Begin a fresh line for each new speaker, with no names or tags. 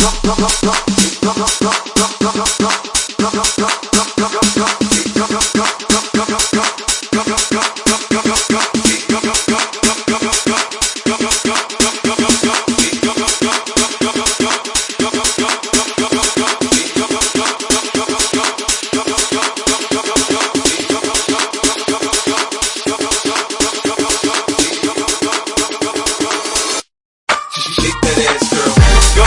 Shake that ass, girl. Go.